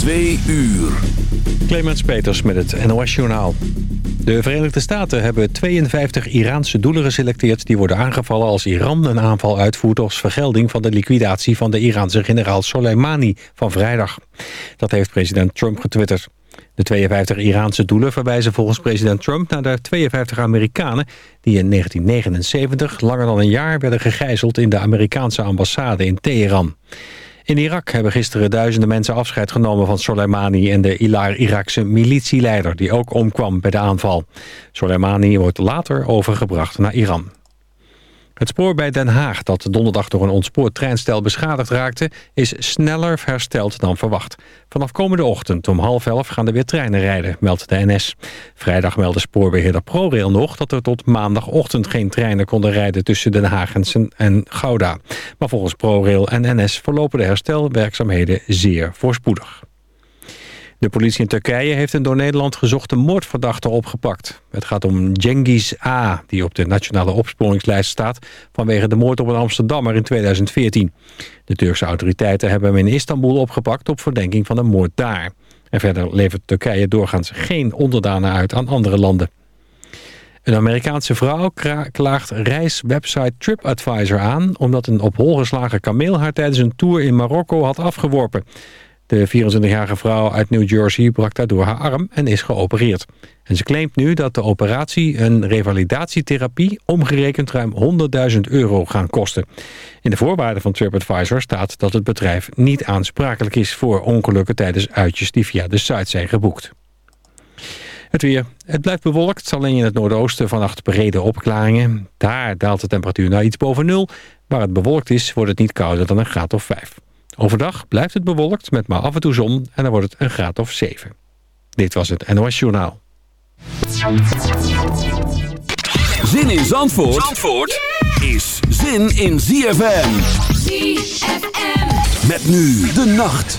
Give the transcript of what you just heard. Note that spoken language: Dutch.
Twee uur. Clemens Peters met het NOS Journaal. De Verenigde Staten hebben 52 Iraanse doelen geselecteerd... die worden aangevallen als Iran een aanval uitvoert... als vergelding van de liquidatie van de Iraanse generaal Soleimani van vrijdag. Dat heeft president Trump getwitterd. De 52 Iraanse doelen verwijzen volgens president Trump naar de 52 Amerikanen... die in 1979 langer dan een jaar werden gegijzeld in de Amerikaanse ambassade in Teheran. In Irak hebben gisteren duizenden mensen afscheid genomen van Soleimani... en de Irakse militieleider die ook omkwam bij de aanval. Soleimani wordt later overgebracht naar Iran. Het spoor bij Den Haag, dat donderdag door een ontspoord treinstel beschadigd raakte, is sneller hersteld dan verwacht. Vanaf komende ochtend om half elf gaan er weer treinen rijden, meldt de NS. Vrijdag meldde spoorbeheerder ProRail nog dat er tot maandagochtend geen treinen konden rijden tussen Den Haag en Gouda. Maar volgens ProRail en NS verlopen de herstelwerkzaamheden zeer voorspoedig. De politie in Turkije heeft een door Nederland gezochte moordverdachte opgepakt. Het gaat om Cengiz A, die op de nationale opsporingslijst staat... vanwege de moord op een Amsterdammer in 2014. De Turkse autoriteiten hebben hem in Istanbul opgepakt... op verdenking van een moord daar. En verder levert Turkije doorgaans geen onderdanen uit aan andere landen. Een Amerikaanse vrouw klaagt reiswebsite TripAdvisor aan... omdat een op hol geslagen kameel haar tijdens een tour in Marokko had afgeworpen. De 24-jarige vrouw uit New Jersey brak daardoor haar arm en is geopereerd. En ze claimt nu dat de operatie een revalidatietherapie omgerekend ruim 100.000 euro gaan kosten. In de voorwaarden van TripAdvisor staat dat het bedrijf niet aansprakelijk is voor ongelukken tijdens uitjes die via de site zijn geboekt. Het weer. Het blijft bewolkt, alleen in het noordoosten vannacht brede opklaringen. Daar daalt de temperatuur naar iets boven nul. Waar het bewolkt is, wordt het niet kouder dan een graad of 5. Overdag blijft het bewolkt met maar af en toe zon en dan wordt het een graad of 7. Dit was het NOS Journaal. Zin in Zandvoort, Zandvoort is zin in ZFM. ZFM. Met nu de nacht.